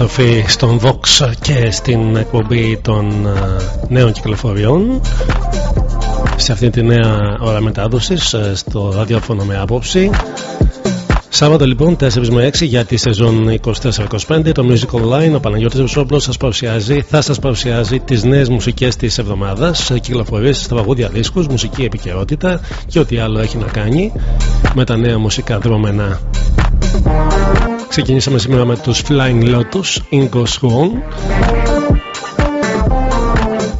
Επιστροφή στον Vox και στην εκπομπή των ε, νέων κυκλοφοριών. Σε αυτή τη νέα ώρα μετάδοσης ε, στο ραδιόφωνο με άποψη. Σάββατο λοιπόν 4 με 6 για τη σεζόν 24-25 το Music Online ο Παναγιώτης Βουσόπλος σας παρουσιάζει, θα σας παρουσιάζει τις νέες μουσικές της εβδομάδας. Κυκλοφορίες στα παγούδια δίσκους, μουσική επικαιρότητα και ό,τι άλλο έχει να κάνει με τα νέα μουσικά δρόμενα Ξεκινήσαμε σήμερα με τους Flying Lotus Ingo Swan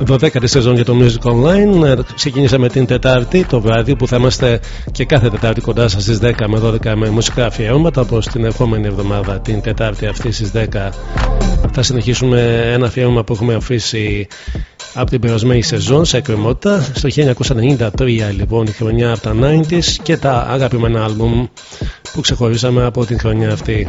12η σεζόν για το Music Online. Ε, ξεκινήσαμε την Τετάρτη το βράδυ που θα είμαστε και κάθε Τετάρτη κοντά σας στις 10 με 12 με μουσικά αφιερώματα. Όπως την επόμενη εβδομάδα, την Τετάρτη αυτή στις 10, θα συνεχίσουμε ένα αφιέρωμα που έχουμε αφήσει από την περασμένη σεζόν σε εκκρεμότητα. Στο 1993 λοιπόν η χρονιά από τα 90s και τα αγαπημένα άλμπουμ που ξεχωρίσαμε από την χρονιά αυτή.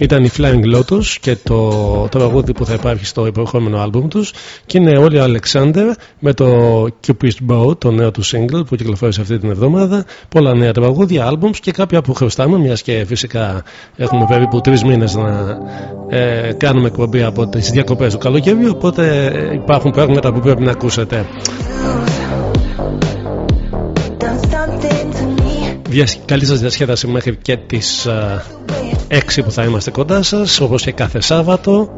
Ήταν η Flying Lotus και το τραγούδι που θα υπάρχει στο υπερχόμενο άλμπουμ τους και είναι όλοι ο Alexander με το Cupid's Bow, το νέο του single που κυκλοφόρησε αυτή την εβδομάδα. Πολλά νέα τραγούδια, άλμπουμς και κάποια που χρωστάμε, μιας και φυσικά έχουμε περίπου τρεις μήνες να ε, κάνουμε εκπομπή από τις διακοπές του καλοκαιριού. Οπότε υπάρχουν πράγματα που πρέπει να ακούσετε. Καλή σας διασκέδαση μέχρι και τις 6 που θα είμαστε κοντά σας όπως και κάθε Σάββατο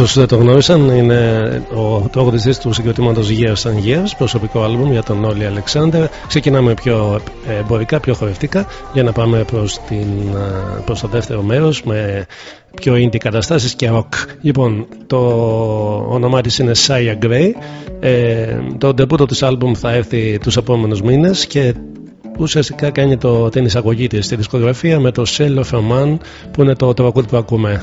όσου δεν το γνώρισαν, είναι ο τραγουδιστή του συγκροτήματος Years and Years, προσωπικό άλμπουμ για τον Όλι Αλεξάνδρ. Ξεκινάμε πιο εμπορικά, πιο χορευτικά, για να πάμε προς προς το δεύτερο μέρος με πιο indie καταστάσεις και rock. Λοιπόν, το όνομά της είναι Saya Gray. Ε, το ντεμπούτο της άλμπουμ θα έρθει τους επόμενους μήνες και ουσιαστικά κάνει το, την εισαγωγή της στη δισκογραφία με το Shell of a Man που είναι το τραγούδι που ακούμε.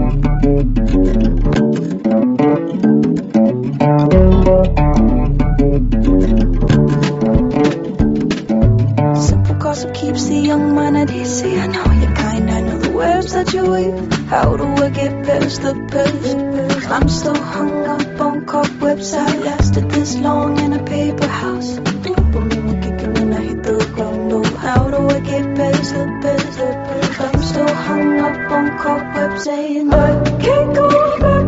young man at easy. I know you're kind, I know the webs that you weave. How do I get past the past? I'm so hung up on cobwebs. I lasted this long in a paper house. I hit the ground, no. How do I get past the past? I'm still hung up on cobwebs, saying I can't go back.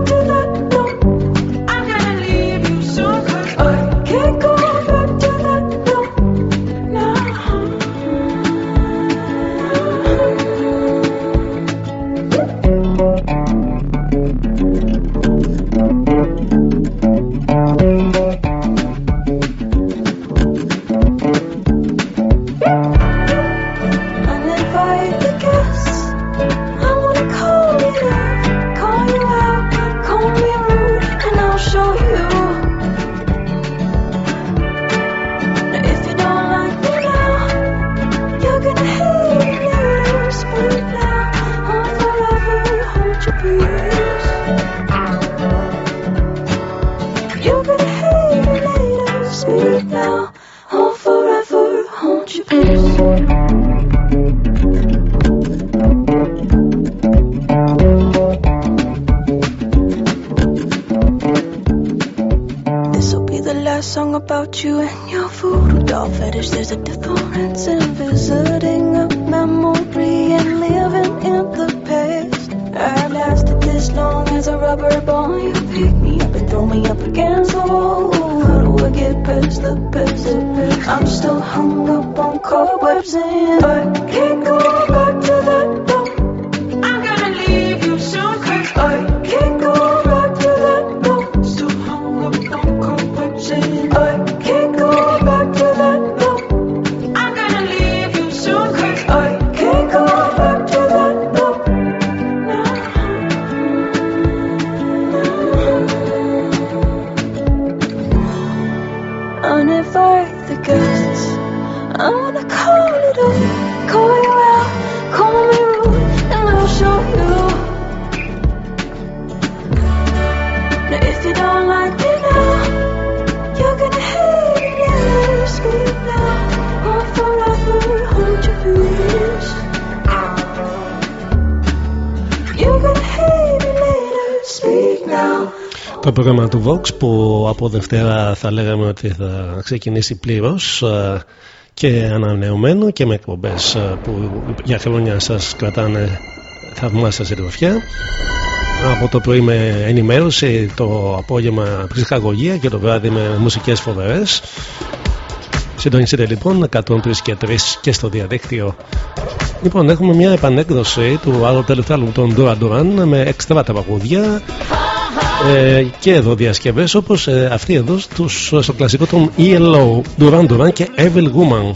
Πρόγραμμα του Vox που από Δευτέρα θα λέγαμε ότι θα ξεκινήσει πλήρως ε, και ανανεωμένο και με εκπομπές ε, που για χρόνια σας κρατάνε θαυμάσια συντροφιά. Από το πρωί με ενημέρωση το απόγευμα ψυχαγωγία και το βράδυ με μουσικές φοβερές. Συντονιστείτε λοιπόν 103 και 3 και στο διαδίκτυο. Λοιπόν έχουμε μια επανέκδοση του άλλου τελευταίου των Duran Duran με έξτρα τα παγούδια ε, και εδώ διασκευέ όπω ε, αυτή εδώ στους, στο κλασικό των ELO Duran Duran και Evil Woman.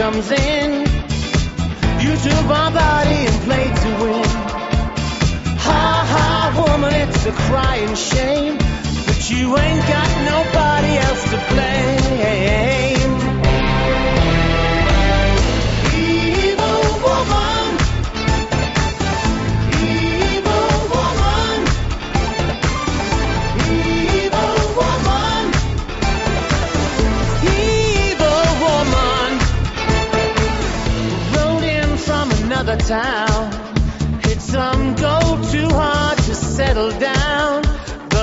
comes in. You took my body and played to win. Ha ha, woman, it's a crying shame. You ain't got nobody else to blame. Evil woman. Evil woman. Evil woman. Evil woman. Rode in from another town. Hit some gold too hard to settle down.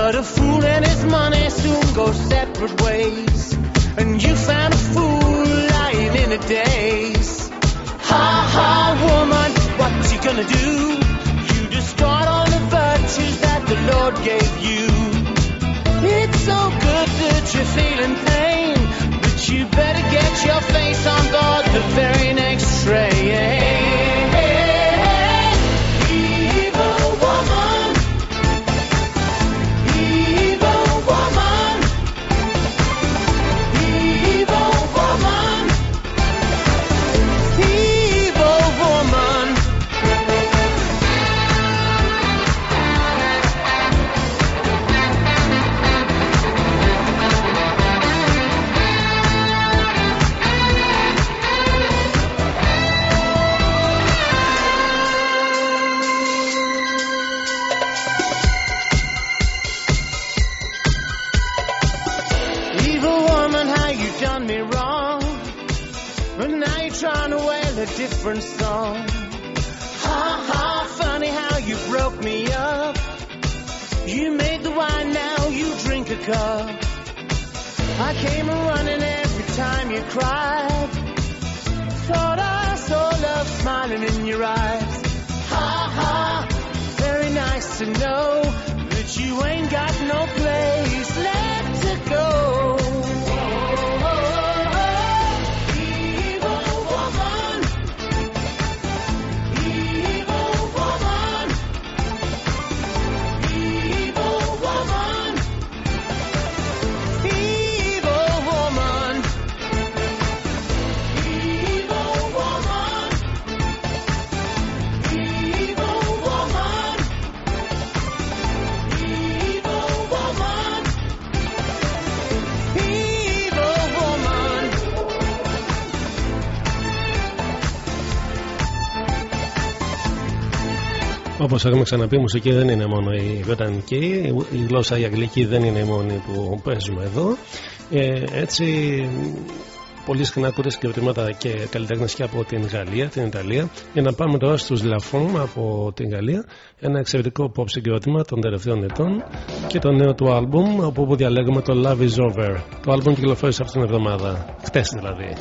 But a fool and his money soon go separate ways. And you found a fool lying in a daze. Ha ha, woman, what you gonna do? You destroyed all the virtues that the Lord gave you. It's so good that you're feeling pain, but you better get your face on board the very next train. Different song. Ha ha, funny how you broke me up. You made the wine, now you drink a cup. I came running every time you cried. Thought I saw love smiling in your eyes. Ha ha, Όπως έχουμε ξαναπεί, η μουσική δεν είναι μόνο η βρετανική, η γλώσσα η αγγλική δεν είναι η μόνη που παίζουμε εδώ. Ε, έτσι, πολύ συχνά ακούτε συγκροτήματα και καλλιτέχνες και από την Γαλλία, την Ιταλία. Για να πάμε τώρα στους Λαφόν από την Γαλλία, ένα εξαιρετικό pop συγκρότημα των τελευταίων ετών και το νέο του άλμπουμ, από όπου διαλέγουμε το Love is Over. Το άλμπουμ κυκλοφόρησε αυτήν την εβδομάδα, χτες δηλαδή.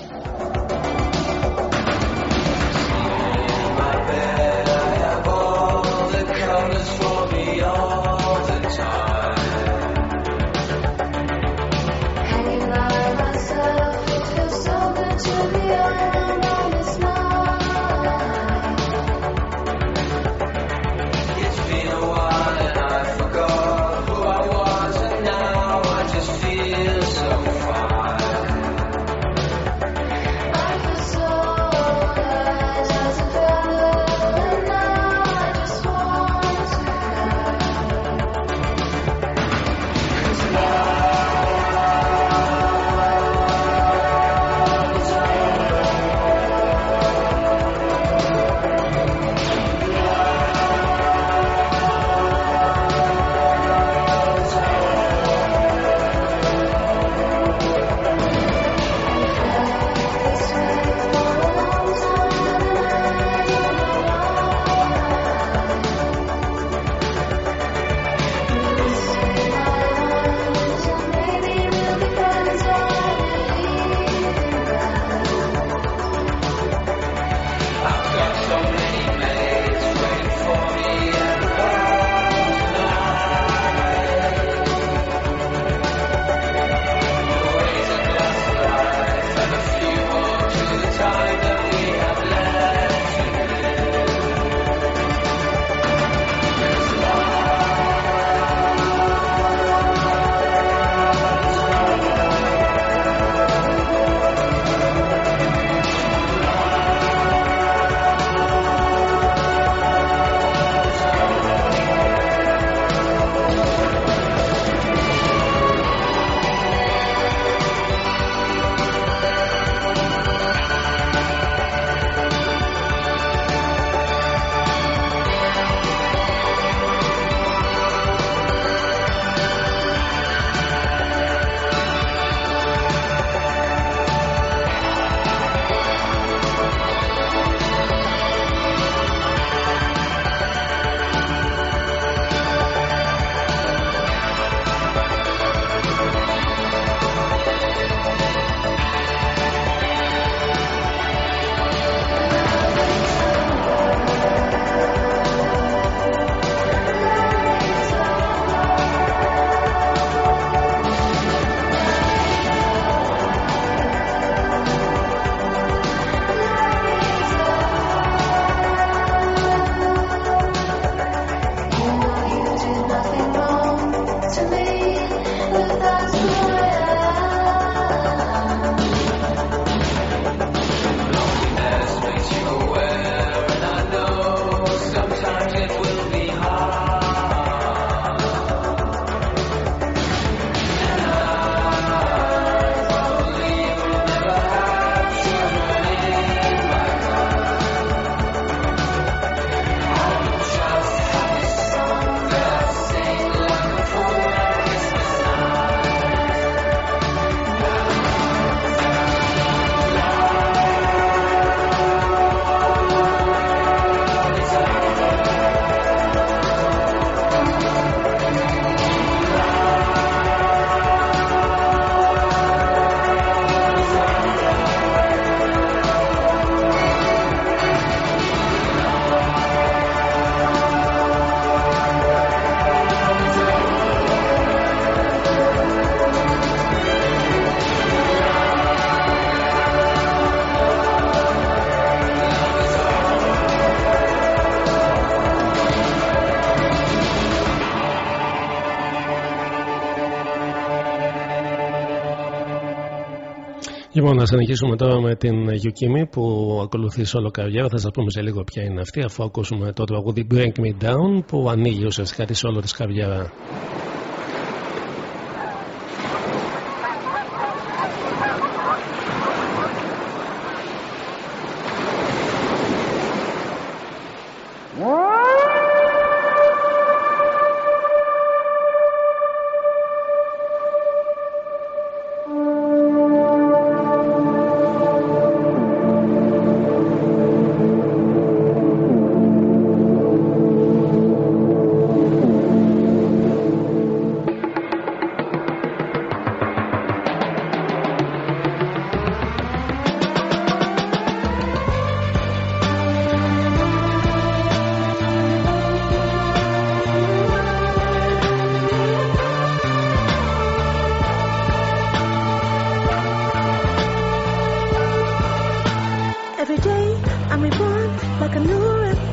Λοιπόν, να συνεχίσουμε τώρα με την Γιουκίμη που ακολουθεί σε όλο καριέρα. Θα σας πούμε σε λίγο ποια είναι αυτή, αφού ακούσουμε το τραγούδι Break Me Down που ανοίγει ουσιαστικά τη όλο της καριέρα.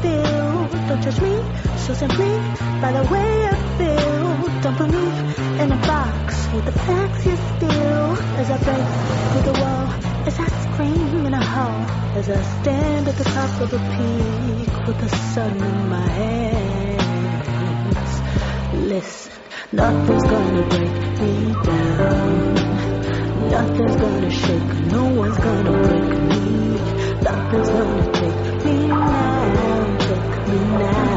feel. Don't judge me so simply by the way I feel. Don't put me in a box with the facts you steal. As I break through the wall, as I scream in a hole. as I stand at the top of a peak with the sun in my hands. Listen, nothing's gonna break me down. Nothing's gonna shake, no one's gonna break me. Nothing's gonna take now.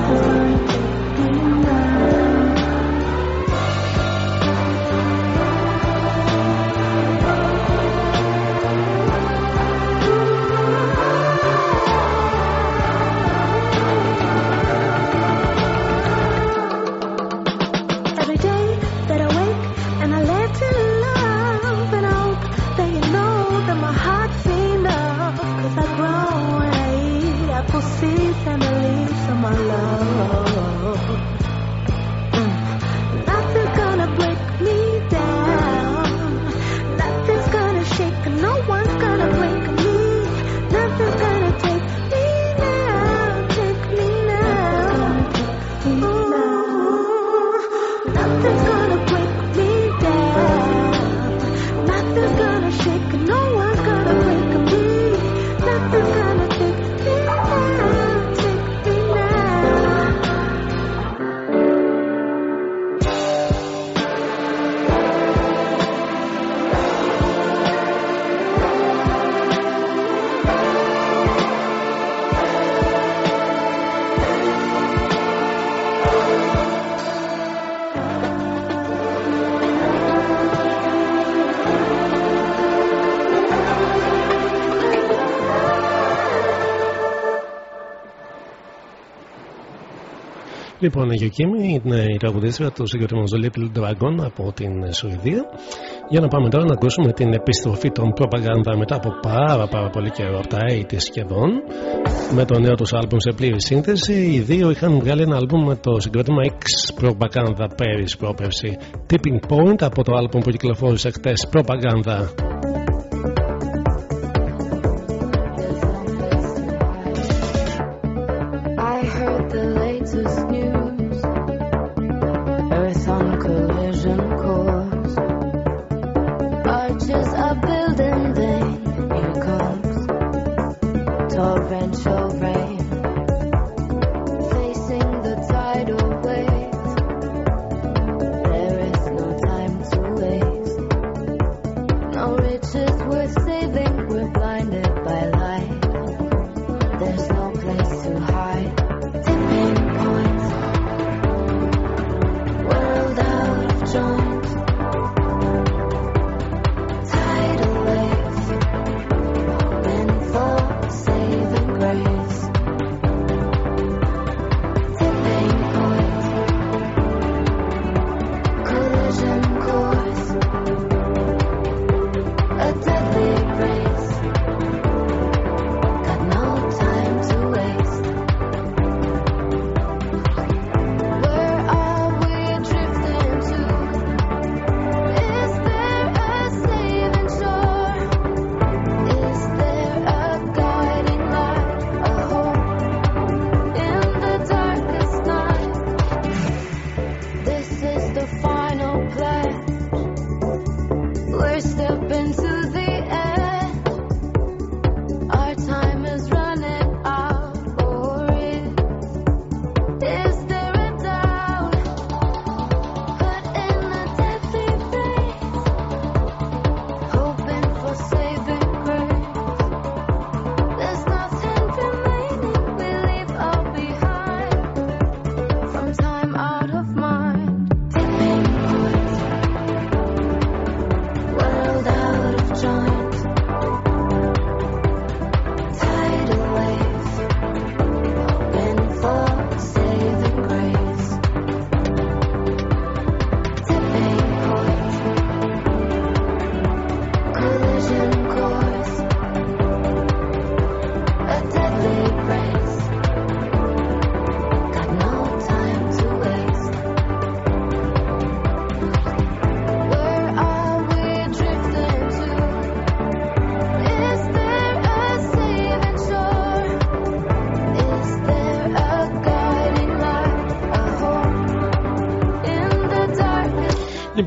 Λοιπόν, η Γιουκίμη είναι η τραγουδίστρια του συγκεκριμένου Little Dragon από την Σουηδία. Για να πάμε τώρα να ακούσουμε την επιστροφή των προπαγάνδα μετά από πάρα πάρα πολύ καιρό, από τα 80 σχεδόν, με το νέο τους άλμπουμ σε πλήρη σύνθεση. Οι δύο είχαν βγάλει ένα άλμπουμ με το συγκρότημα X προπαγάνδα πέρυσι πρόπερση. Tipping Point από το άλμπουμ που κυκλοφόρησε χτες προπαγάνδα.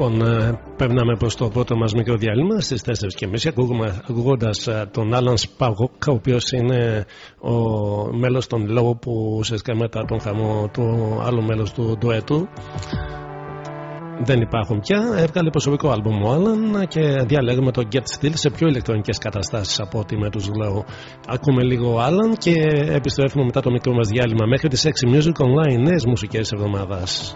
Λοιπόν, ε, περνάμε προς το πρώτο μας μικρό διάλειμμα στι 4.30 ακούγοντα ε, τον Άλαν Σπαγόκ, ο οποίος είναι ο μέλος των λόγων που ουσιαστικά μετά τον χαμό του άλλου μέλου του ντουέτου δεν υπάρχουν πια. Έβγαλε προσωπικό άλμπουμ ο Άλαν και διαλέγουμε το Get Still σε πιο ηλεκτρονικές καταστάσεις από ό,τι με τους λέω. Ακούμε λίγο Άλαν και επιστρέφουμε μετά το μικρό μας διάλειμμα μέχρι τις 6 Music Online, νέες μουσικές εβδομάδας.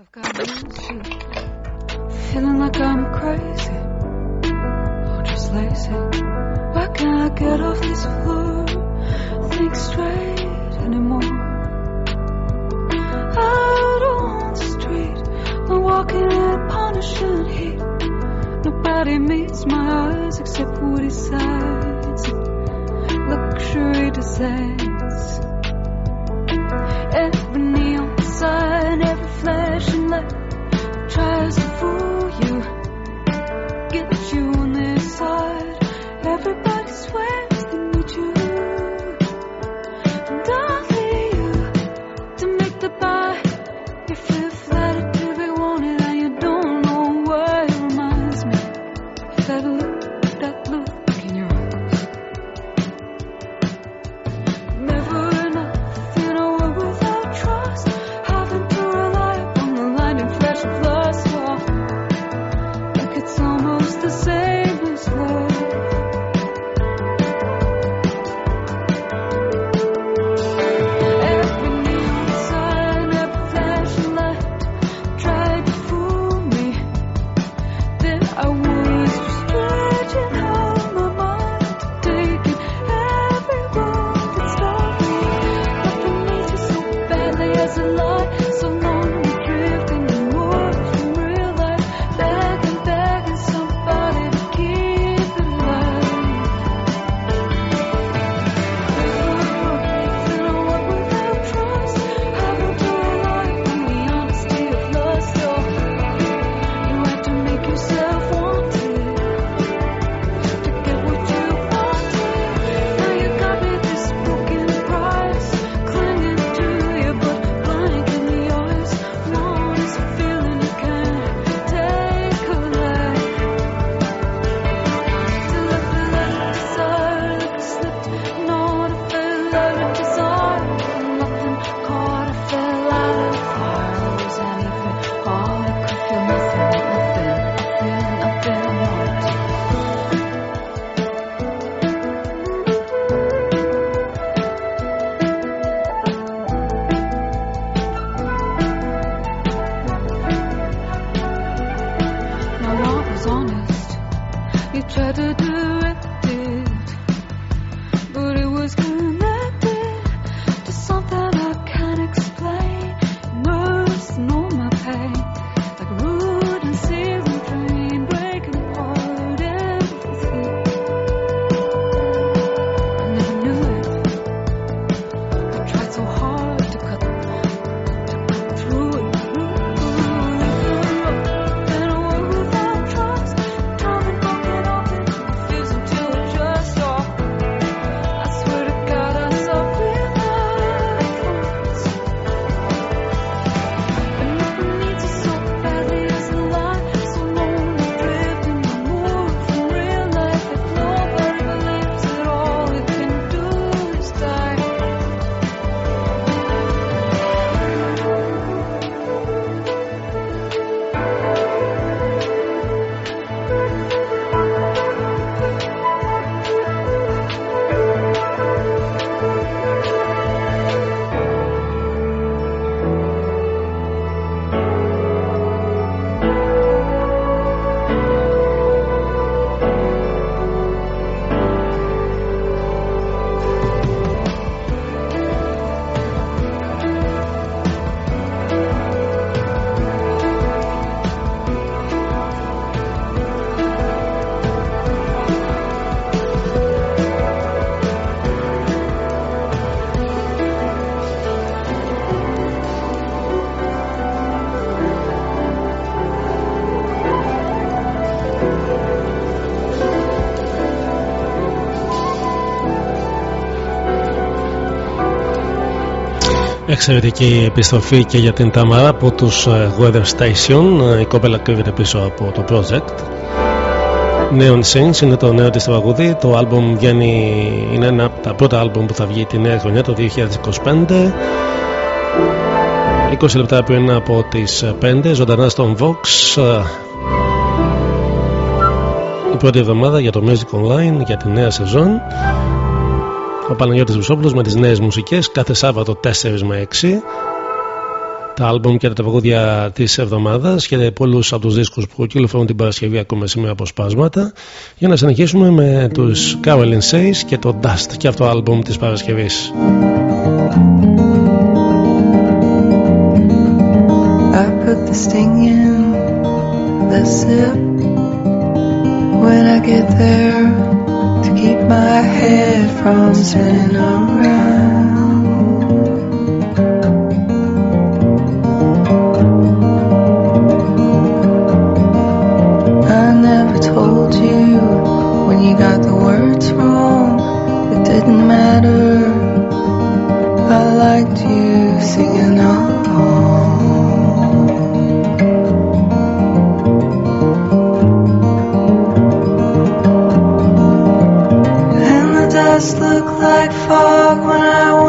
Feeling like I'm crazy or just lazy. Why can't I get off this floor? Think straight anymore. Out on the street, I'm walking in punishing heat. Nobody meets my eyes except woody sides, luxury designs. Every neon sign, every flashing light tries Εξαιρετική επιστροφή και για την Ταμάρα από τους ε, Weather Station. Η κόπελα κρύβεται πίσω από το project. Neon Sins είναι το νέο της τραγουδί. Το άλμπομ βγαίνει, είναι ένα από τα πρώτα άλμπομ που θα βγει τη νέα χρονιά το 2025. 20 λεπτά πριν από τις 5 ζωντανά στον Vox η πρώτη εβδομάδα για το Music Online για τη νέα σεζόν ο Παναγιώτης Βουσόπουλος με τις νέες μουσικές κάθε Σάββατο 4 με 6 τα άλμπομ και τα τραγούδια της εβδομάδας και πολλούς από τους δίσκους που κυκλοφορούν την Παρασκευή ακόμα σήμερα αποσπάσματα. Για να συνεχίσουμε με τους Carolyn Says και το Dust και αυτό το άλμπομ της Παρασκευής my head from spinning around. I never told you when you got the words wrong, it didn't matter. Like fog when I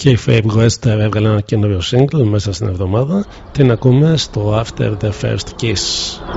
και η Fame West έβγαλε ένα καινούριο single μέσα στην εβδομάδα. Την ακούμε στο After the First Kiss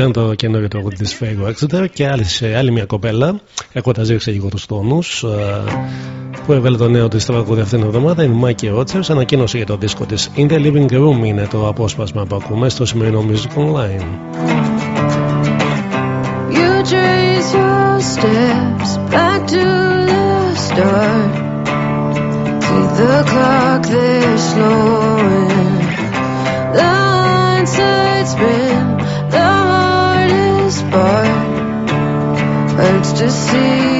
Ήταν το καινούριο τραγούδι της Fago Exeter και άλλη, σε άλλη μια κοπέλα, έχοντα ρίξει λίγο του τόνους, που έβγαλε το νέο της τραγούδι αυτήν την εβδομάδα, είναι η Μάκη Ρότσερς. Ανακοίνωσε για το δίσκο της In the Living Room είναι το απόσπασμα που ακούμε στο σημερινό Music Online. You trace your steps back to the start. See the clock there slowing. The hindsight spin, Hurts to see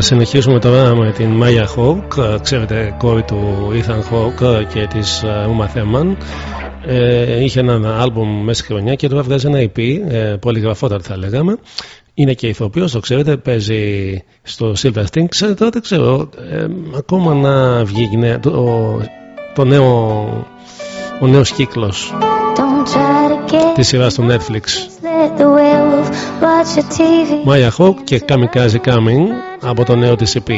συνεχίσουμε τώρα με την Μάια Χόκ, ξέρετε κόρη του Ethan Hawke και της Uma Thurman. Ε, είχε ένα άλμπουμ μέσα στη χρονιά και τώρα βγάζει ένα EP, ε, πολυγραφότατο θα λέγαμε. Είναι και ηθοποιός, το ξέρετε, παίζει στο Silver Sting. Ξέρετε, τώρα δεν ξέρω, ε, ακόμα να βγει η νέα- το, το νέο, ο νέος κύκλος Don't try to get της σειράς του Netflix. Μάια Χοκ και Καμικάζι Κάμιν από το νέο της EP.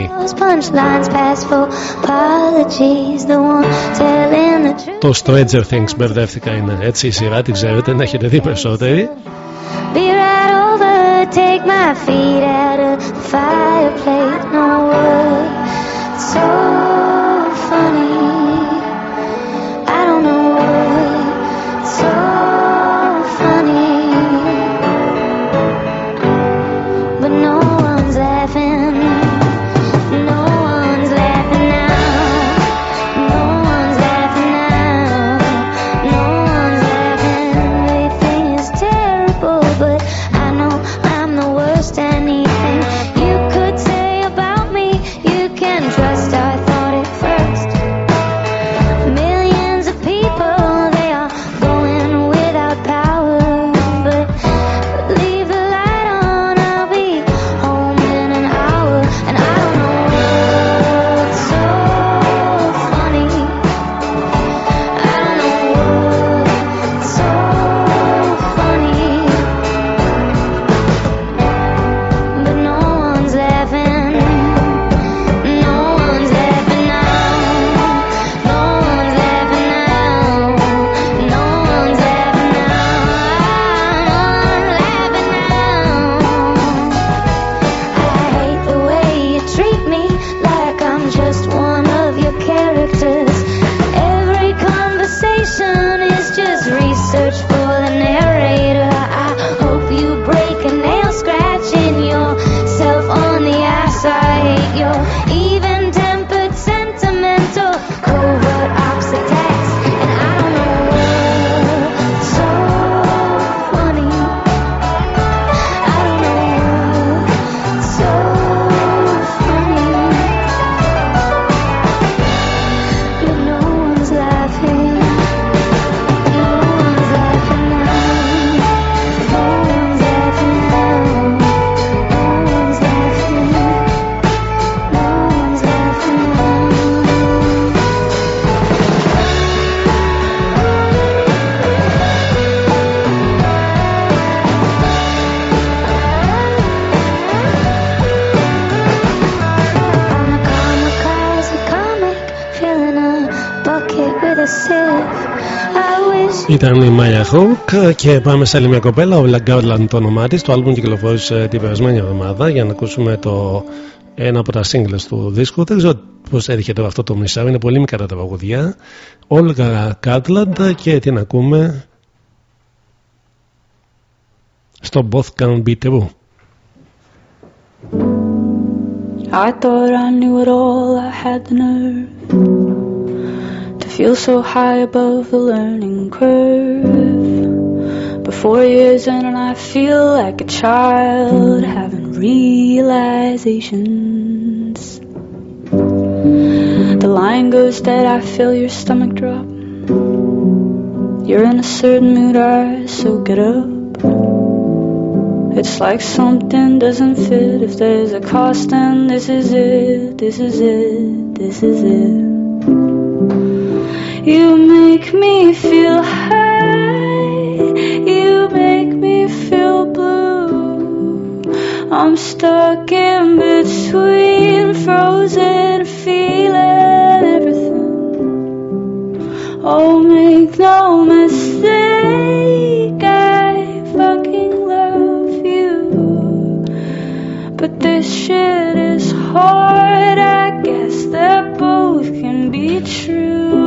Το Stranger Things μπερδεύτηκα είναι. Έτσι η σειρά, τη ξέρετε, να έχετε δει περισσότεροι. Και πάμε σε άλλη μια κοπέλα. Orla Gartland το όνομά της. Το album κυκλοφόρησε την περασμένη εβδομάδα για να ακούσουμε το ένα από τα singles του δίσκου. Δεν ξέρω πώς έρχεται αυτό το μισάωρο. Είναι πολύ μικρά τα τραγούδια. Orla Gartland και την ακούμε. Στο Both Can Be True. I thought I knew it all, I had the nerve to feel so high above the learning curve. Four years in, and I feel like a child having realizations. The line goes dead, I feel your stomach drop. You're in a certain mood, I so get up. It's like something doesn't fit. If there's a cost, then this is it, this is it, this is it. You make me feel high, you make me feel blue. I'm stuck in between, frozen, feeling everything. Oh, make no mistake, I fucking love you. But this shit is hard, I guess that both can be true.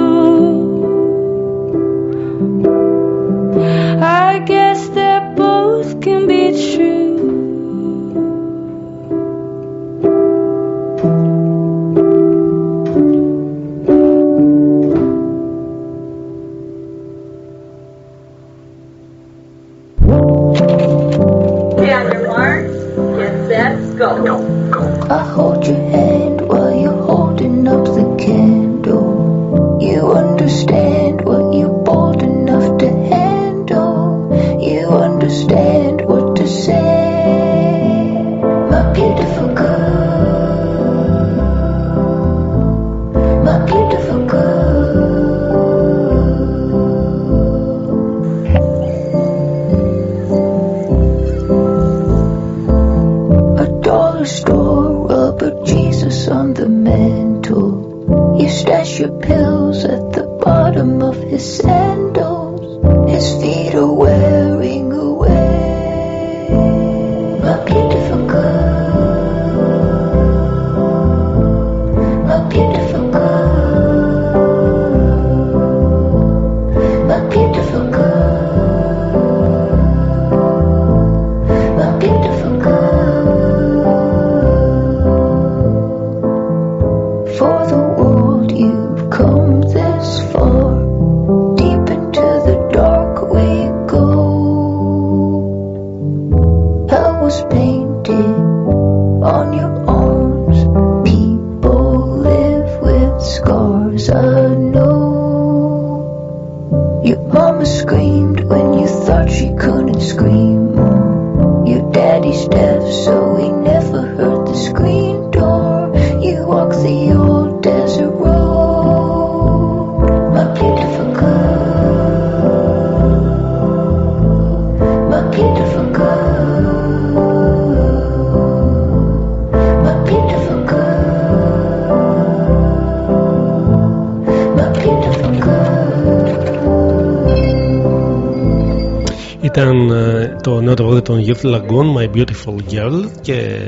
των Youth Lagoon My Beautiful Girl και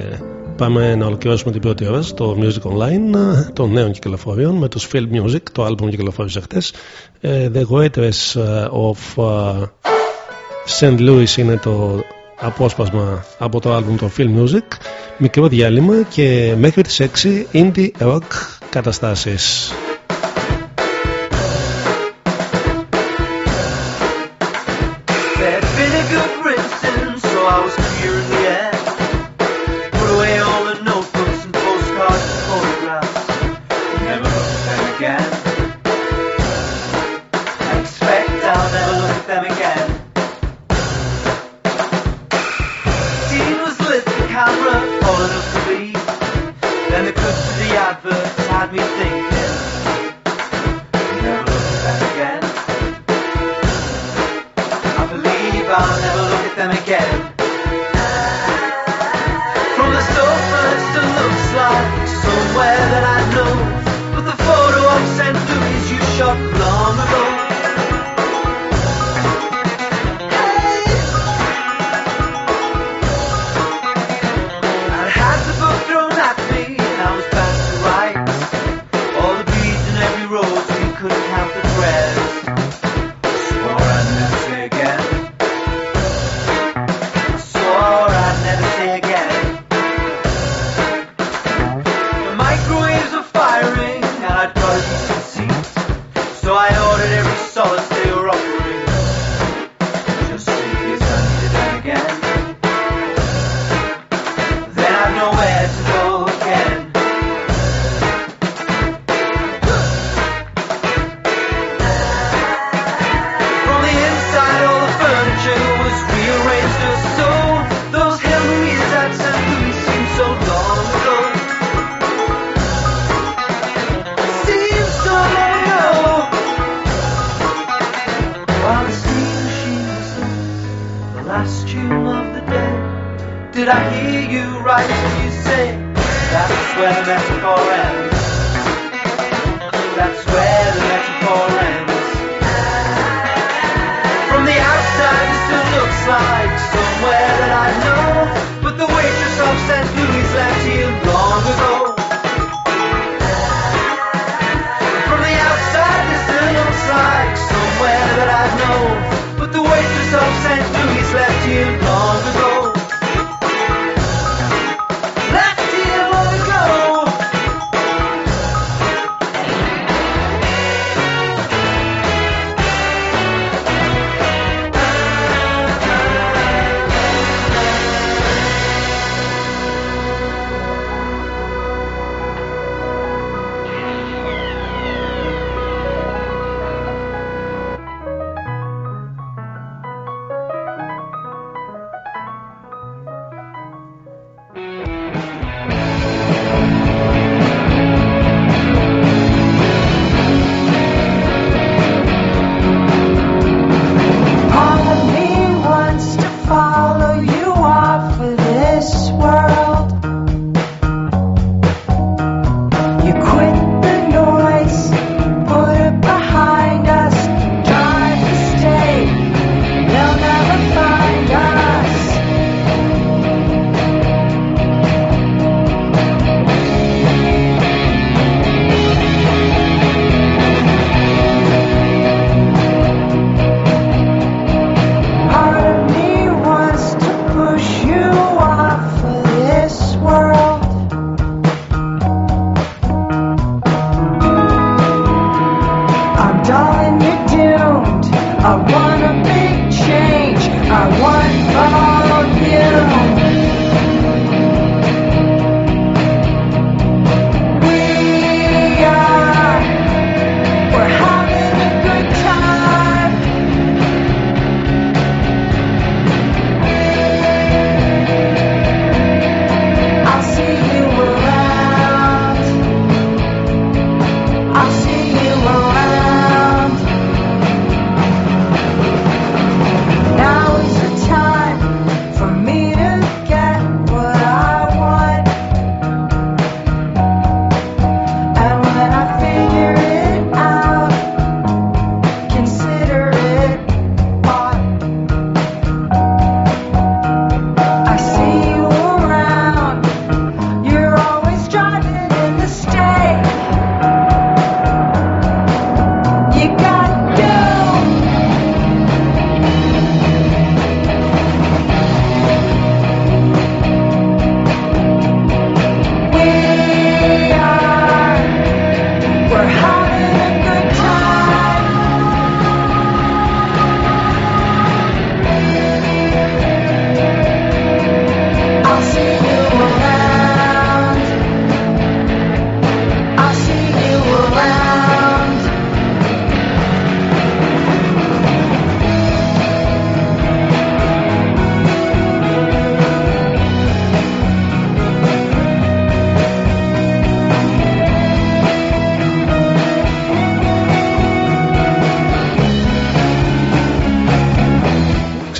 πάμε να ολοκληρώσουμε την πρώτη ώρα στο Music Online των νέων κυκλοφοριών με τους Field Music, το άλμπουμ κυκλοφόρησε χτες ε, The Goetres ε, of ε, St. Louis είναι το απόσπασμα από το άλμπουμ των Field Music μικρό διάλειμμα και μέχρι τις 6 indie rock καταστάσεις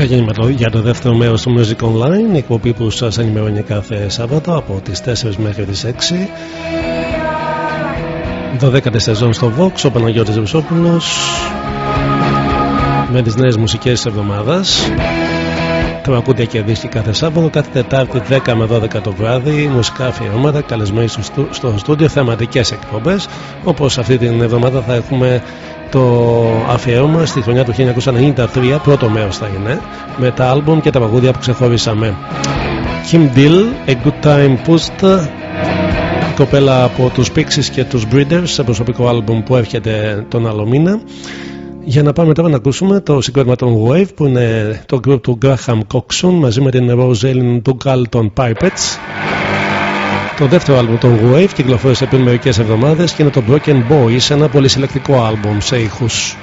Ξεκινήμα το- για το δεύτερο μέρος του Music Online, η εκπομπή που σας ενημερώνει κάθε Σάββατο από τις 4 μέχρι τις 6. 12η σεζόν στο Vox, ο Παναγιώτης Ρουσόπουλος με τις νέες μουσικές της εβδομάδας. Τραγούδια και δίσκοι κάθε Σάββατο, κάθε Τετάρτη 10 με 12 το βράδυ, μουσικά αφιερώματα, καλεσμένοι στο, στου- στο στούντιο, θεματικές εκπομπές. Όπως αυτή την εβδομάδα θα έχουμε το αφιέρωμα στη χρονιά του 1993, πρώτο μέρος θα είναι, με τα άλμπουμ και τα παγούδια που ξεχωρίσαμε. Kim Deal, A Good Time Post, κοπέλα από τους Pixies και τους Breeders σε προσωπικό άλμπουμ που έρχεται τον άλλο μήνα. Για να πάμε τώρα να ακούσουμε το συγκρότημα των Wave που είναι το group του Graham Coxon μαζί με την Rosalind Dugal των Pipets. Το δεύτερο άλμπουμ των Wave κυκλοφόρησε πριν μερικές εβδομάδες και είναι το Broken Boys, ένα πολύ συλλεκτικό άλμπουμ σε ήχους.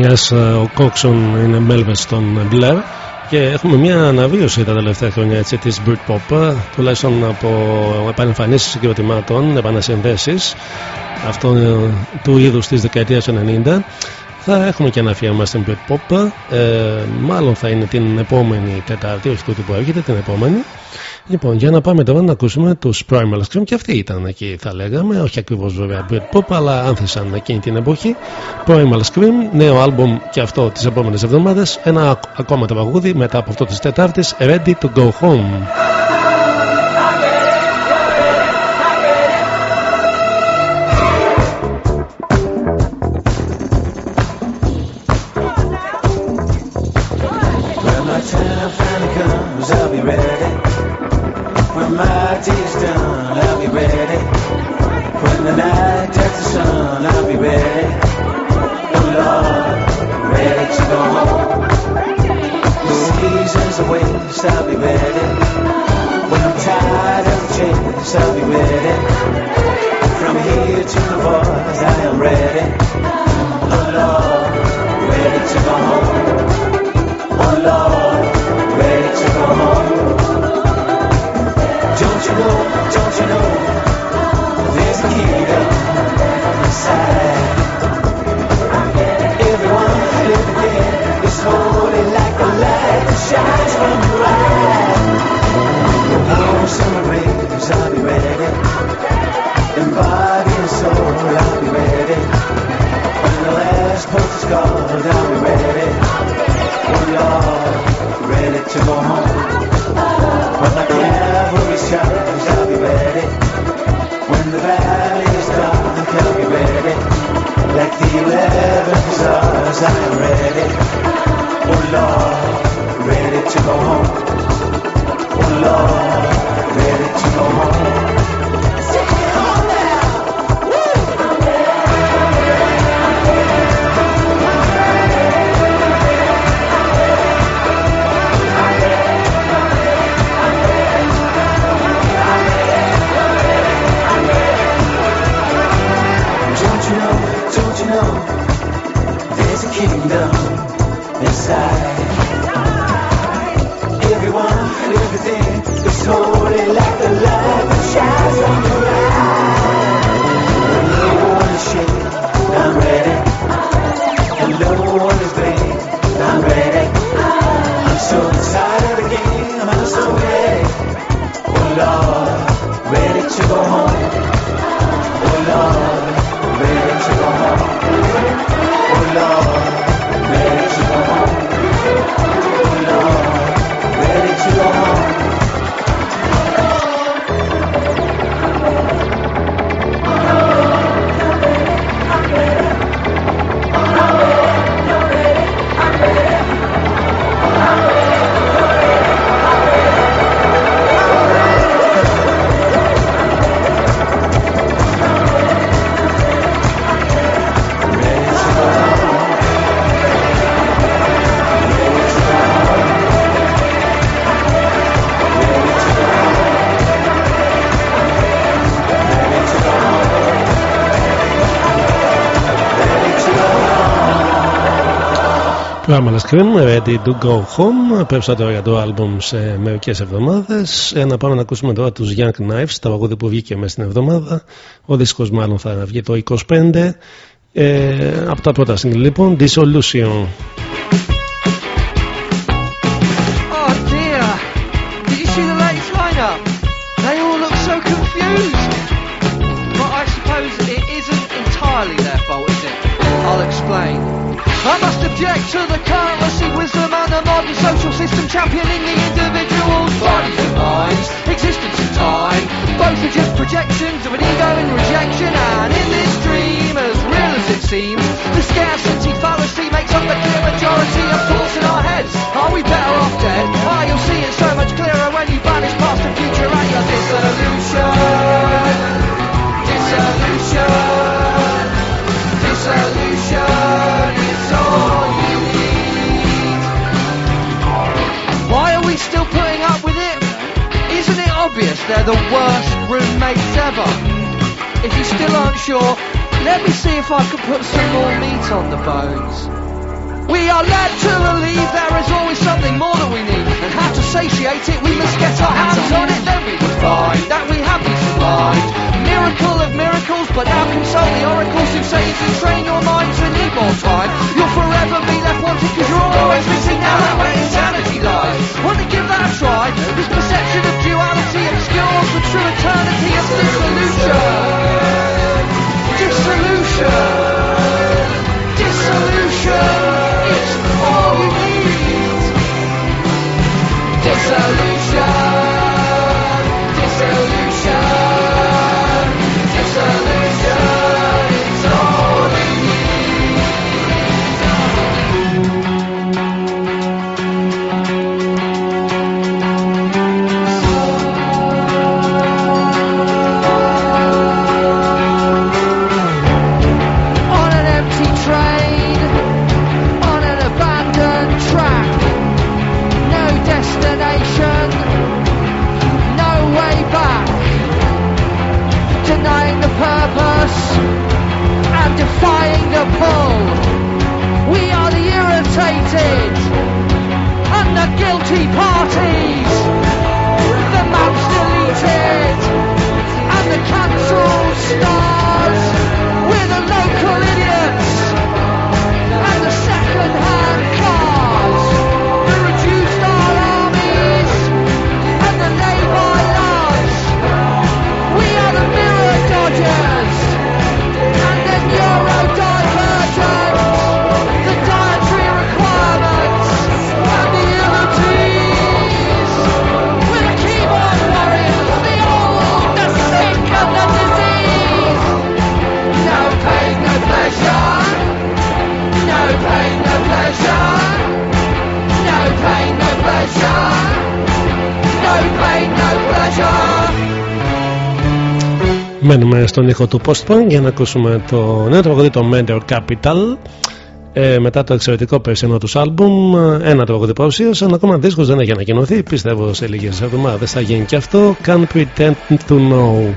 Και μιας ε, ο Κόξον είναι μέλβες των Blair και έχουμε μια αναβίωση τα τελευταία χρόνια έτσι, της Britpop ε, τουλάχιστον από επανεμφανίσεις συγκροτημάτων, επανασυνδέσεις αυτών ε, του είδους της δεκαετίας 90 θα έχουμε και ένα αφιέρωμα στην Britpop ε, μάλλον θα είναι την επόμενη Τετάρτη όχι τούτη που έρχεται την επόμενη Λοιπόν, για να πάμε τώρα να ακούσουμε τους Primal Scream και αυτοί ήταν εκεί θα λέγαμε, όχι ακριβώς βέβαια Britpop αλλά άνθησαν εκείνη την εποχή. Primal Scream, νέο άλμπομ και αυτό τις επόμενες εβδομάδες ένα ακ- ακόμα τραγούδι μετά από αυτό της Τετάρτης Ready to go home Πράγμα Scream, Ready to Go Home. Περισσότερο για το άλμπουμ σε μερικές εβδομάδες. Ένα πάμε να ακούσουμε τώρα τους Young Knives, τα παγόδι που βγήκε μέσα στην εβδομάδα. Ο δίσκος μάλλον θα βγει το 25. Ε, από τα πρώτα single λοιπόν, Dissolution. Object to the currency, wisdom, and the modern social system championing the individual's bodies and minds, existence and time. Both are just projections of an ego in rejection, and in this dream, as real as it seems, the scarcity fallacy makes up the clear majority of thoughts in our heads. Are we better they're the worst roommates ever? If you still aren't sure, let me see if I can put some more meat on the bones. We are led to believe there is always something more that we need, and how to satiate it, we must get our hands on it, then we will find that we have been supplied. Miracle of miracles, but now consult the oracles who say if you train your mind to need more time, you'll forever be left wanting because you're always missing now that where insanity lies. Want to give that a try? This perception of duality obscures the true eternity of dissolution. Dissolution. myself Μένουμε στον ήχο του Postpunk για να ακούσουμε το νέο τραγούδι το Mentor Capital. Ε, μετά το εξαιρετικό περσινό τους άλμπουμ, ένα τραγούδι παρουσίασαν. Ακόμα δίσκος δεν έχει ανακοινωθεί. Πιστεύω σε λίγες εβδομάδες θα γίνει και αυτό. Can't pretend to know.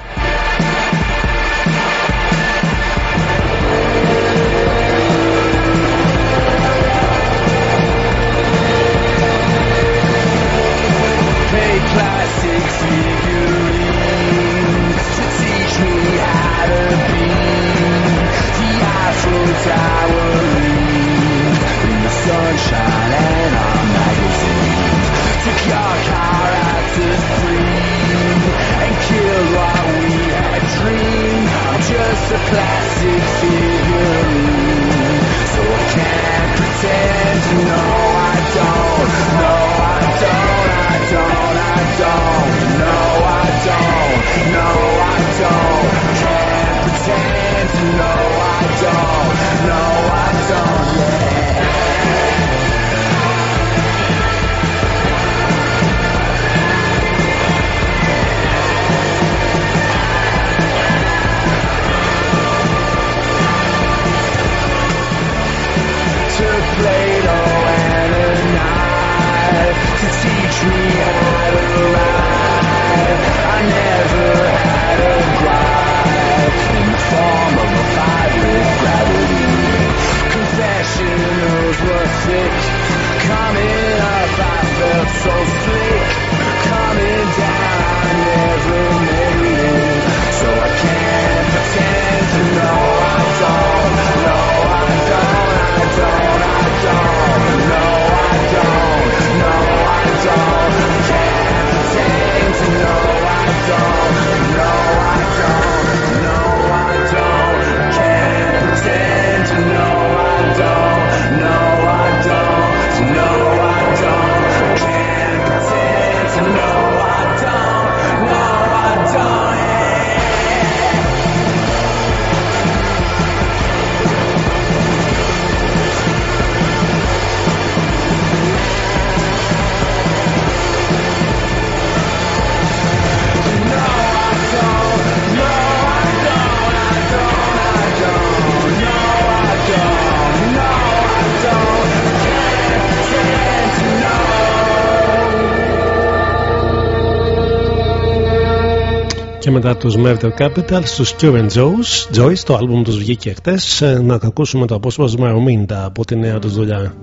και μετά τους Murder Capital στους Cure Joyce, Joyce το άλμπουμ τους βγήκε χτες. Ε, να ακούσουμε το απόσπασμα Ρομίντα από τη νέα τους δουλειά.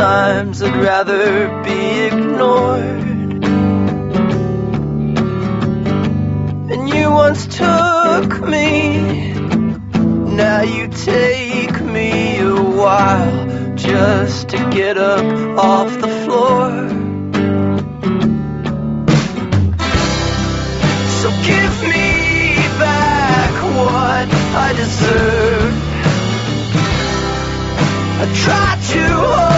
Sometimes I'd rather be ignored. And you once took me, now you take me a while just to get up off the floor. So give me back what I deserve. I tried to hold.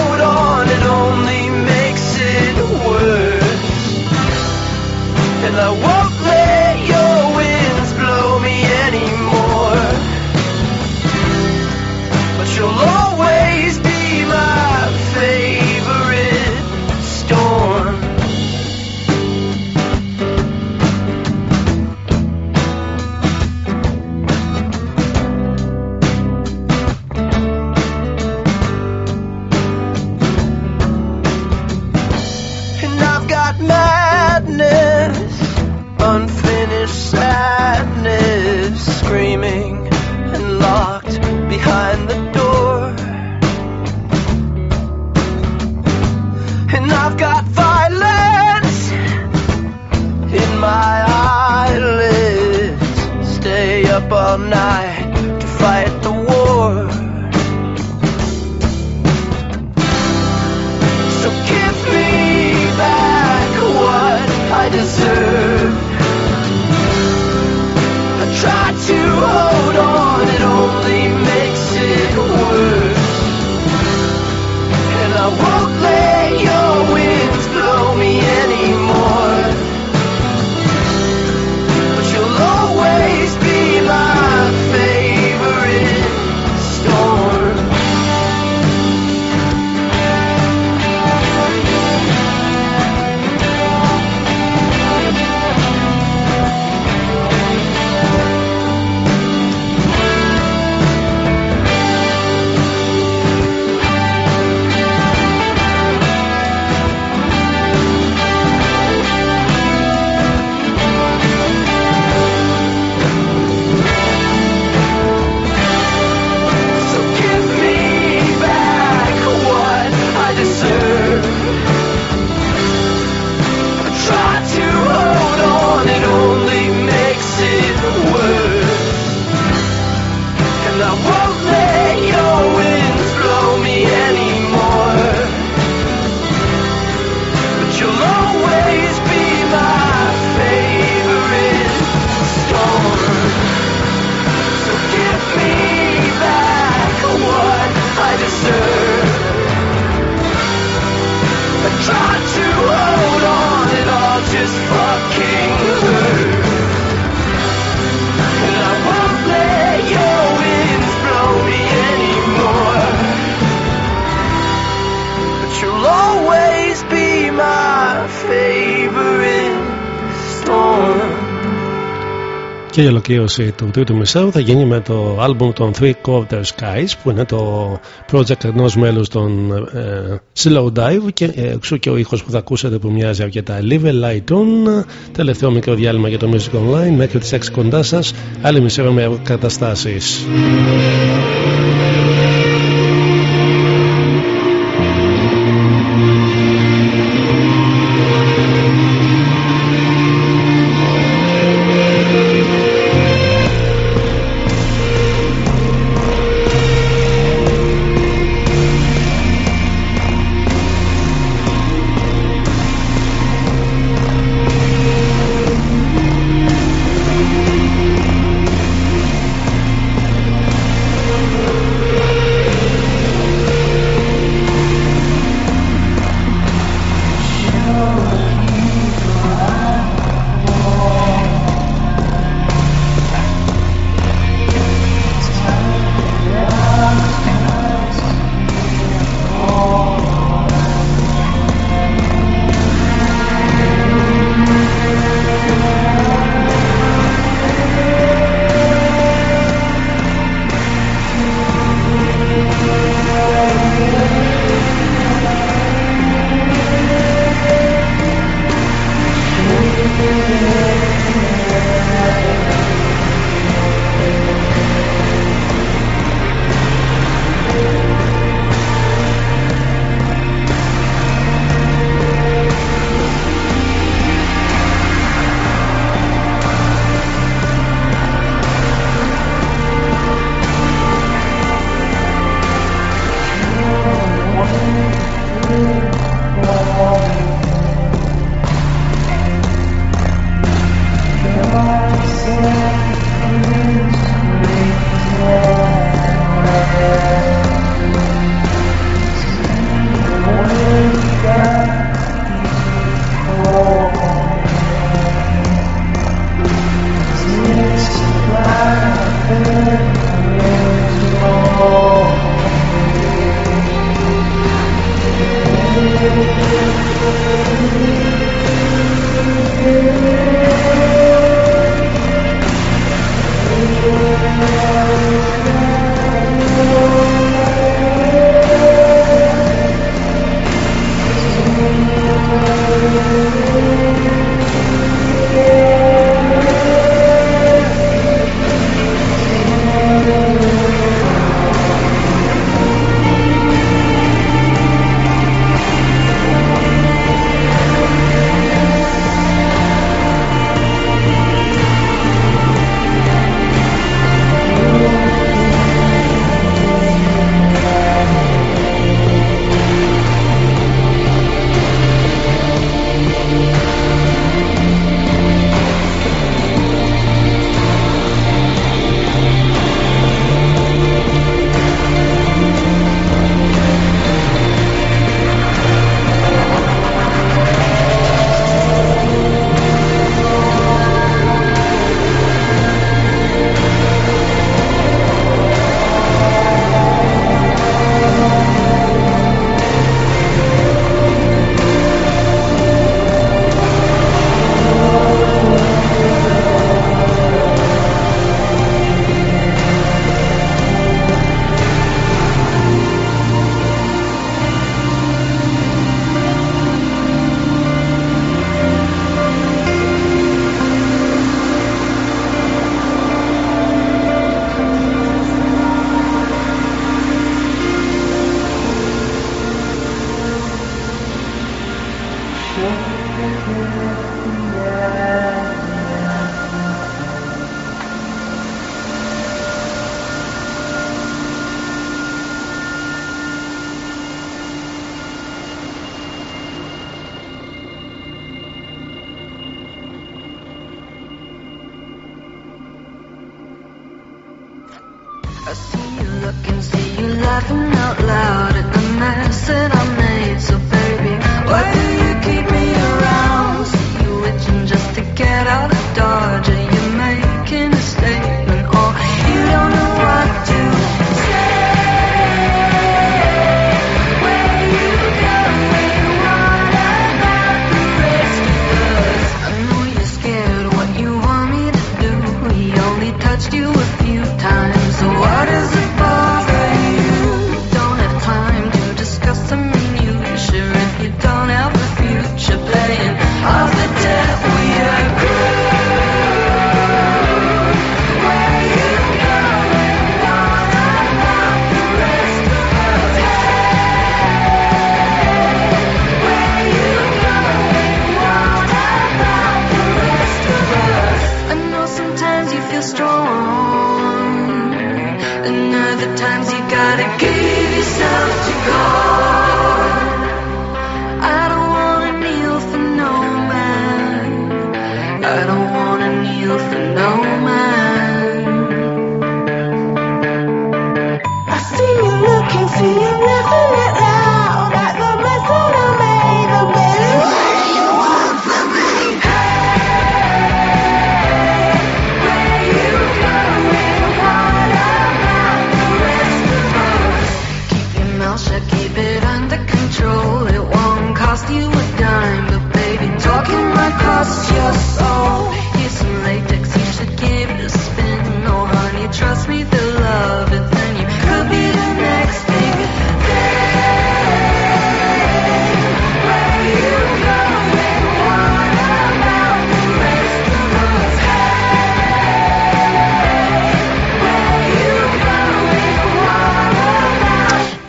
Και η ολοκλήρωση του τρίτου μισάου θα γίνει με το άλμπουμ των Three Quarter Skies που είναι το project ενός μέλους των ε, Slow Dive και ε, εξού και ο ήχος που θα ακούσετε που μοιάζει αρκετά. Live a Light On. Τελευταίο μικρό διάλειμμα για το Music Online. Μέχρι τις 6 κοντά σας άλλη μισή ώρα με καταστάσεις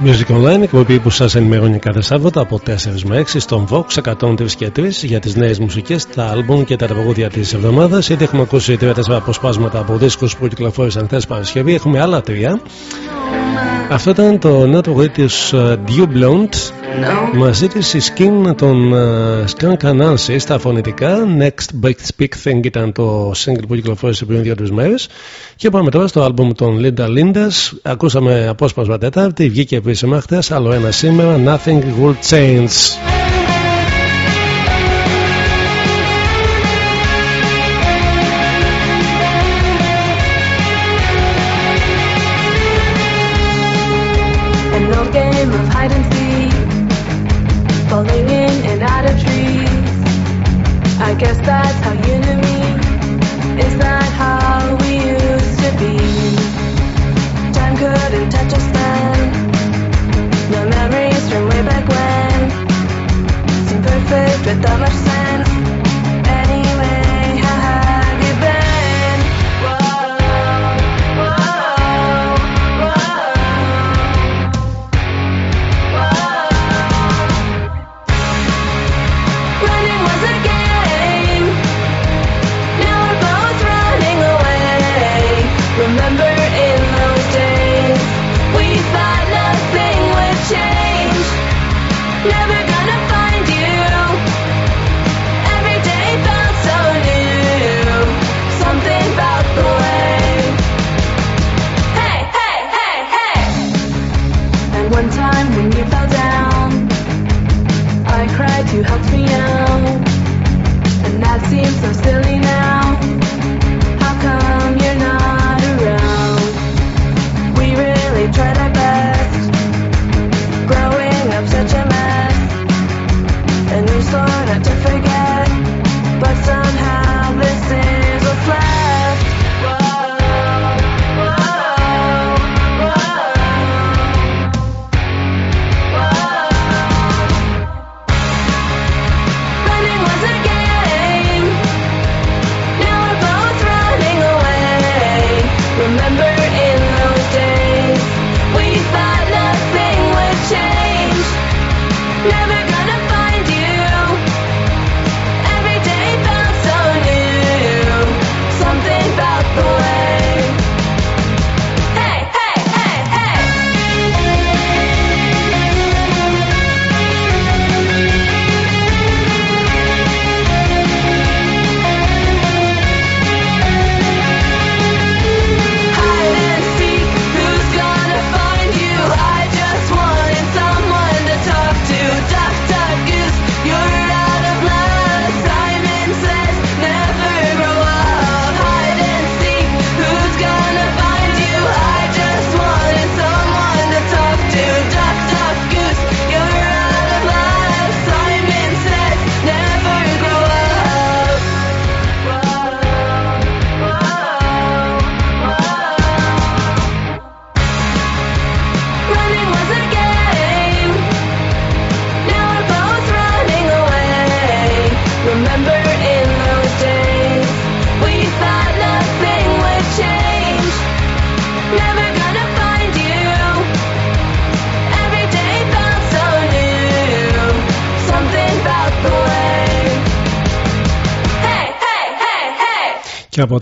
Music Online, εκπομπή που σας ενημερώνει κάθε Σάββατο από 4 με 6 στον Vox 103 και 3 για τις νέες μουσικές, τα άλμπομ και τα τραγούδια της εβδομάδας. Ήδη έχουμε ακούσει 3-4 αποσπάσματα από δίσκους που κυκλοφόρησαν χθες Παρασκευή, έχουμε άλλα τρία. Αυτό ήταν το νέο τραγούδι τη Dew μαζί της η skin των ε, Skunk Anansi στα φωνητικά. Next Big Speak Thing ήταν το single που κυκλοφόρησε πριν δύο-τρεις μέρες. Και πάμε τώρα στο album των Linda Lindas. Ακούσαμε απόσπασμα Τέταρτη, βγήκε επίσημα χθες. Άλλο ένα σήμερα. Nothing will change.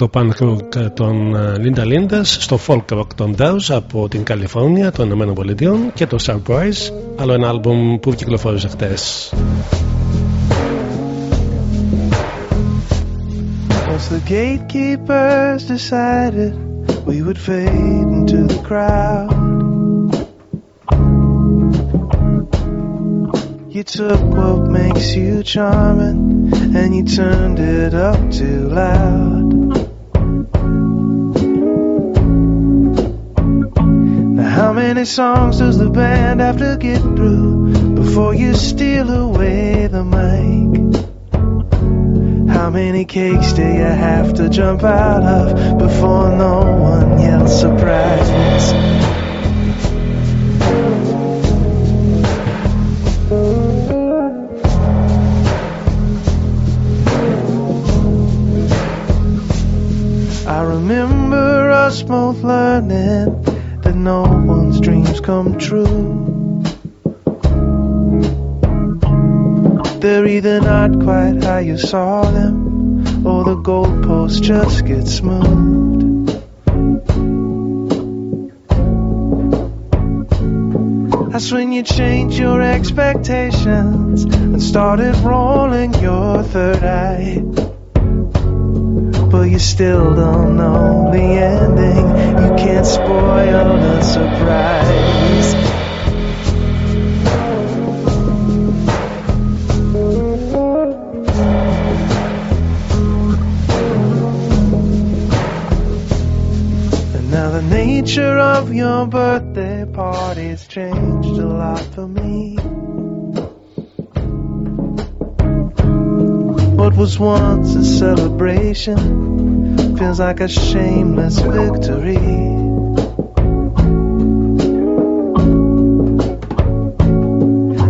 Το punk rock των ε, Linda Lindas στο folk rock των Dows από την Καλιφόρνια των Ηνωμένων Πολιτειών και το Surprise άλλο ένα άλμπουμ που κυκλοφόρησε χτες Once the gatekeepers decided we would fade into the crowd. You took what makes you charming and you turned it up too loud. Many songs does the band have to get through before you steal away the mic? How many cakes do you have to jump out of before no one yells surprise? I remember us both learning that no dreams come true. They're either not quite how you saw them, or the goalposts just get moved. That's when you change your expectations and started rolling your third eye. You still don't know the ending. You can't spoil the surprise. Nature of your birthday party's changed a lot for me. What was once a celebration feels like a shameless victory.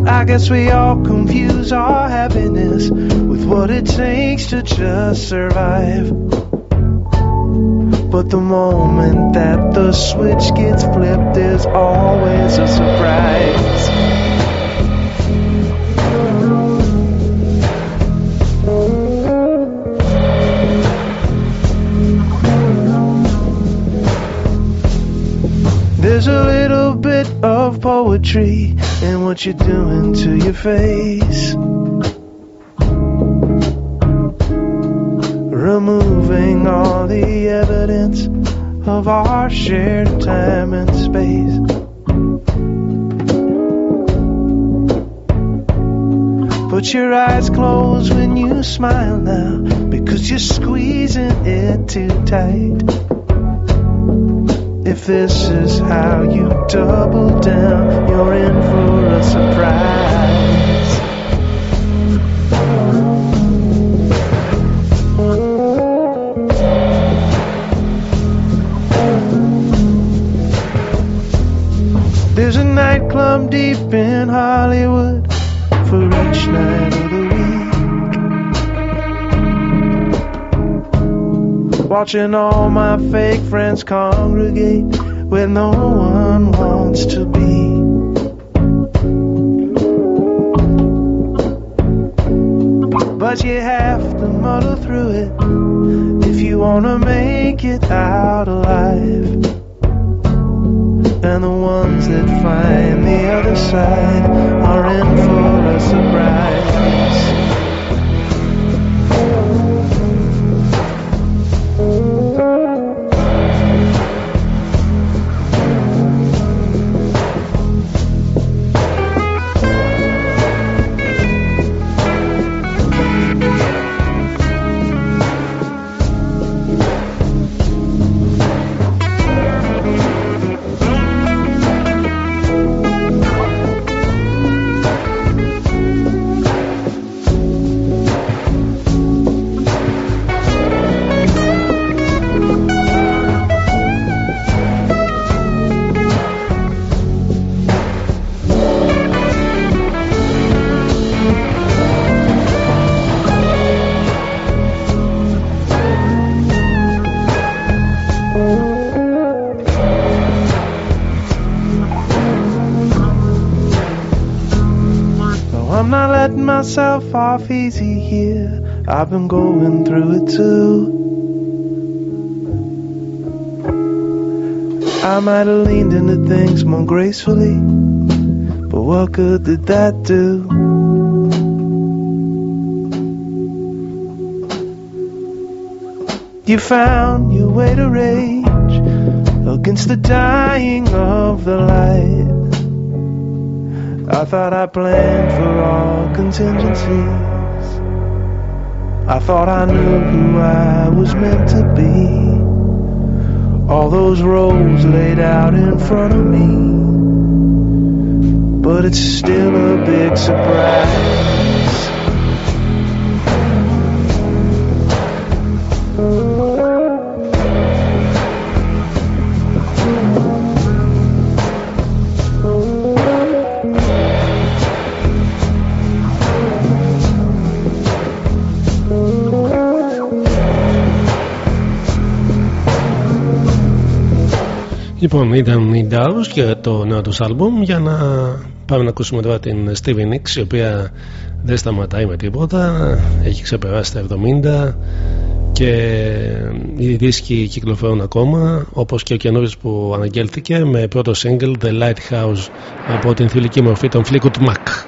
I guess we all confuse our happiness with what it takes to just survive. But the moment that the switch gets flipped, there's always a surprise. There's a little bit of poetry in what you're doing to your face. Removing all the evidence of our shared time and space. Put your eyes closed when you smile now because you're squeezing it too tight. If this is how you double down, you're in for a surprise. There's a nightclub deep in Hollywood for each night Watching all my fake friends congregate where no one wants to be. But you have to muddle through it if you wanna make it out alive. And the ones that find the other side are in for a surprise. off easy here. I've been going through it too. I might have leaned into things more gracefully, but what good did that do? You found your way to rage against the dying of the light. I thought I planned for all contingencies. I thought I knew who I was meant to be. All those roads laid out in front of me. But it's still a big surprise. Λοιπόν, ήταν οι Dows και το νέο τους άλμπουμ. Για να πάμε να ακούσουμε τώρα την Stevie Nicks η οποία δεν σταματάει με τίποτα. Έχει ξεπεράσει τα 70 και οι δίσκοι κυκλοφορούν ακόμα όπως και ο καινούριος που αναγγέλθηκε με πρώτο single The Lighthouse από την θηλυκή μορφή των Fleetwood Mac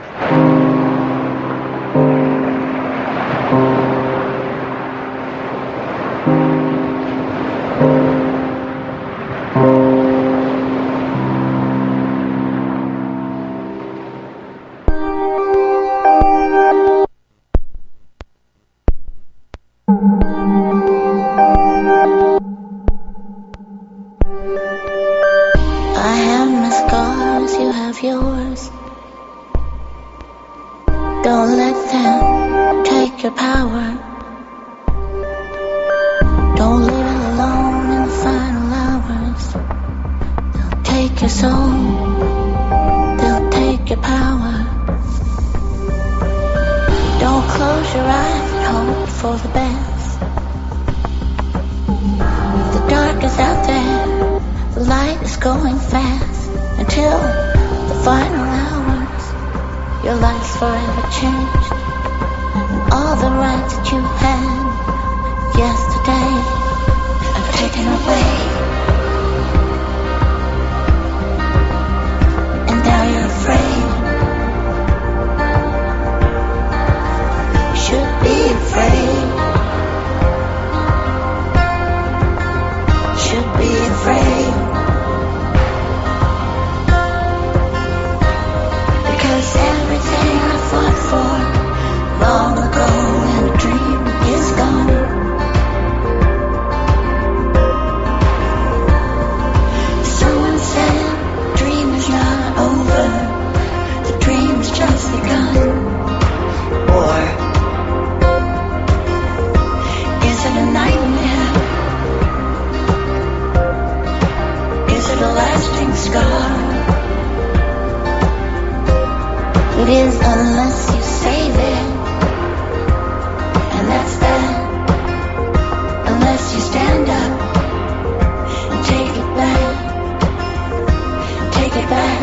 like.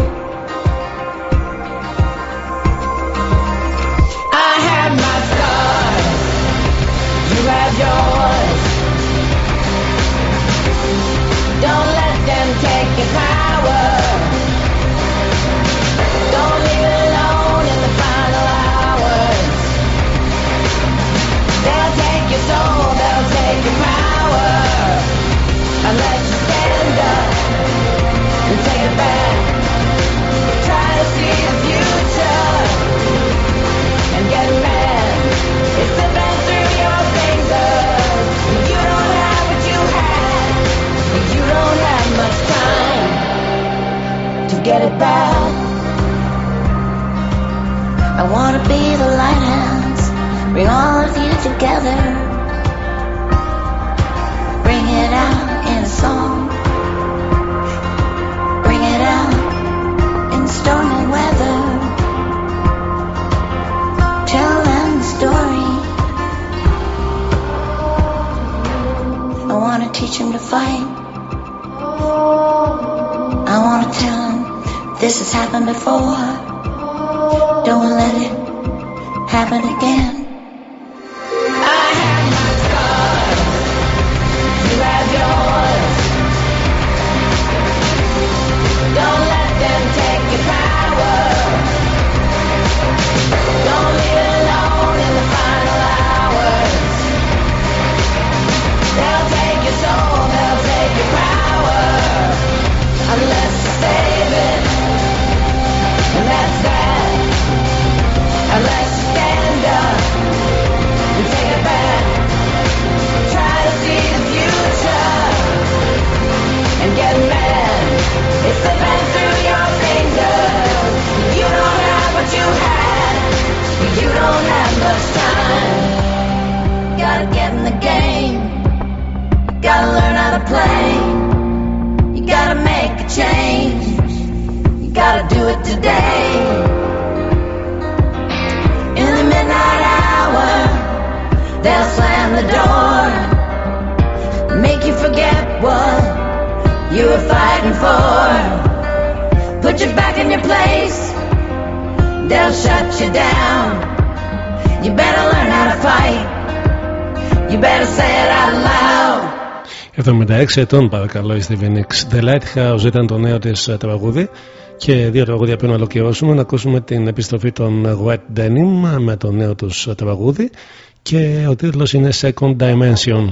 I had my scars, you had yours. Get it back. I wanna be the lighthouse, bring all of you together. Bring it out in a song. Bring it out in stormy weather. Tell them the story. I wanna teach them to fight. This has happened before. Don't let it happen again. Gotta get in the game. You gotta learn how to play. You gotta make a change. You gotta do it today. In the midnight hour, they'll slam the door. Make you forget what you were fighting for. Put you back in your place. They'll shut you down. You better learn how to fight. You better say it out loud. 76 ετών παρακαλώ η Stevie Nicks. The Lighthouse ήταν το νέο της ε, τραγούδι και δύο τραγούδια πριν ολοκληρώσουμε να ακούσουμε την επιστροφή των Wet Denim με το νέο τους ε, τραγούδι και ο τίτλος είναι Second Dimension.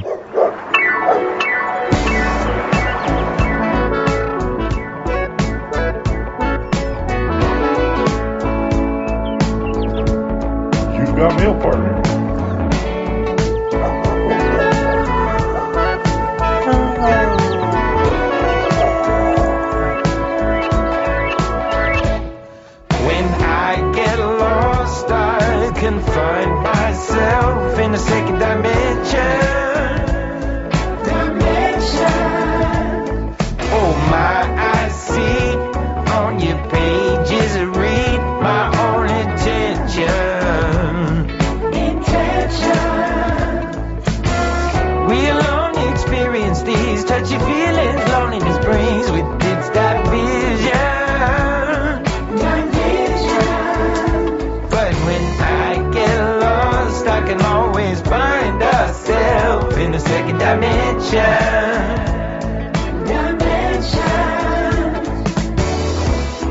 Dimension.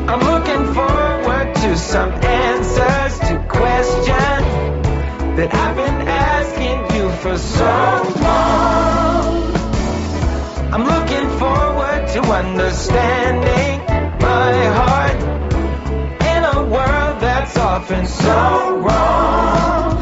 I'm looking forward to some answers to questions that I've been asking you for so long. I'm looking forward to understanding my heart in a world that's often so wrong.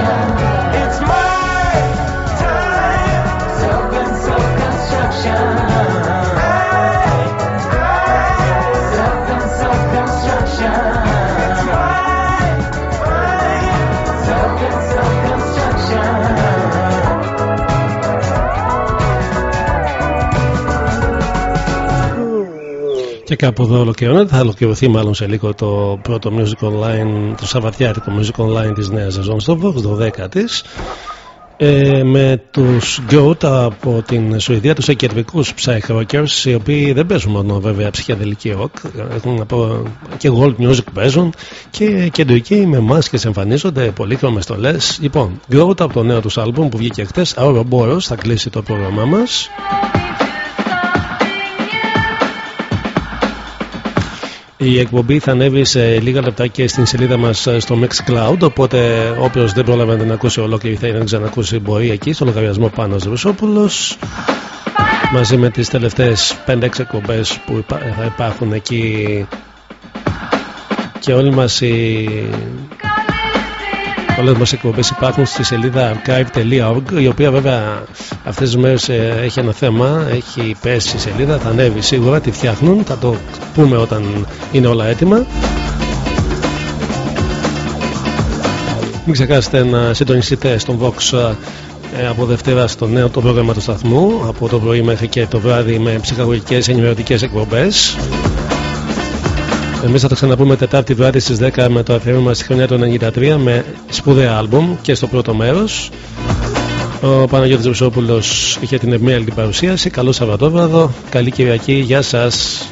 Russia. Κάπου εδώ ολοκληρώνεται. Θα ολοκληρωθεί μάλλον σε λίγο το πρώτο Music Online, το Σαββατιάτικο Music Online της νέας σεζόν στο Vox, το 10 της. ε, με τους Goat από την Σουηδία, τους εκκεντρικούς Psych Rockers, οι οποίοι δεν παίζουν μόνο βέβαια ψυχιαδελική rock, έχουν από, και gold music παίζουν και κεντρικοί με μάσκες εμφανίζονται, πολύχρωμες στολές. Λοιπόν, Goat από το νέο τους άλμπουμ που βγήκε χτες, Ouroboros, θα κλείσει το πρόγραμμά μας. Η εκπομπή θα ανέβει σε λίγα λεπτά και στην σελίδα μας στο Mixcloud. Οπότε όποιος δεν πρόλαβε να την ακούσει ολόκληρη θα είναι να ξανακούσει μπορεί εκεί στο λογαριασμό πάνω Ρουσόπουλο. Μαζί με τις τελευταίες 5-6 εκπομπές που θα υπάρχουν εκεί και όλοι μας οι Όλε μας εκπομπές υπάρχουν στη σελίδα archive.org, η οποία βέβαια αυτές τις μέρες έχει ένα θέμα, έχει πέσει η σελίδα, θα ανέβει σίγουρα, τη φτιάχνουν, θα το πούμε όταν είναι όλα έτοιμα. Μην ξεχάσετε να συντονιστείτε στον Vox ε, από Δευτέρα στο νέο το πρόγραμμα του σταθμού από το πρωί μέχρι και το βράδυ με ψυχαγωγικές ενημερωτικές εκπομπές Εμείς θα τα ξαναπούμε Τετάρτη βράδυ στις 10 με το αφιέρωμα στη χρονιά του 93 με σπουδαία άλμπουμ και στο πρώτο μέρος. Ο Παναγιώτης Ρουσόπουλος είχε την ευμέλεια την παρουσίαση. Καλό Σαββατόβραδο, καλή Κυριακή, γεια σας.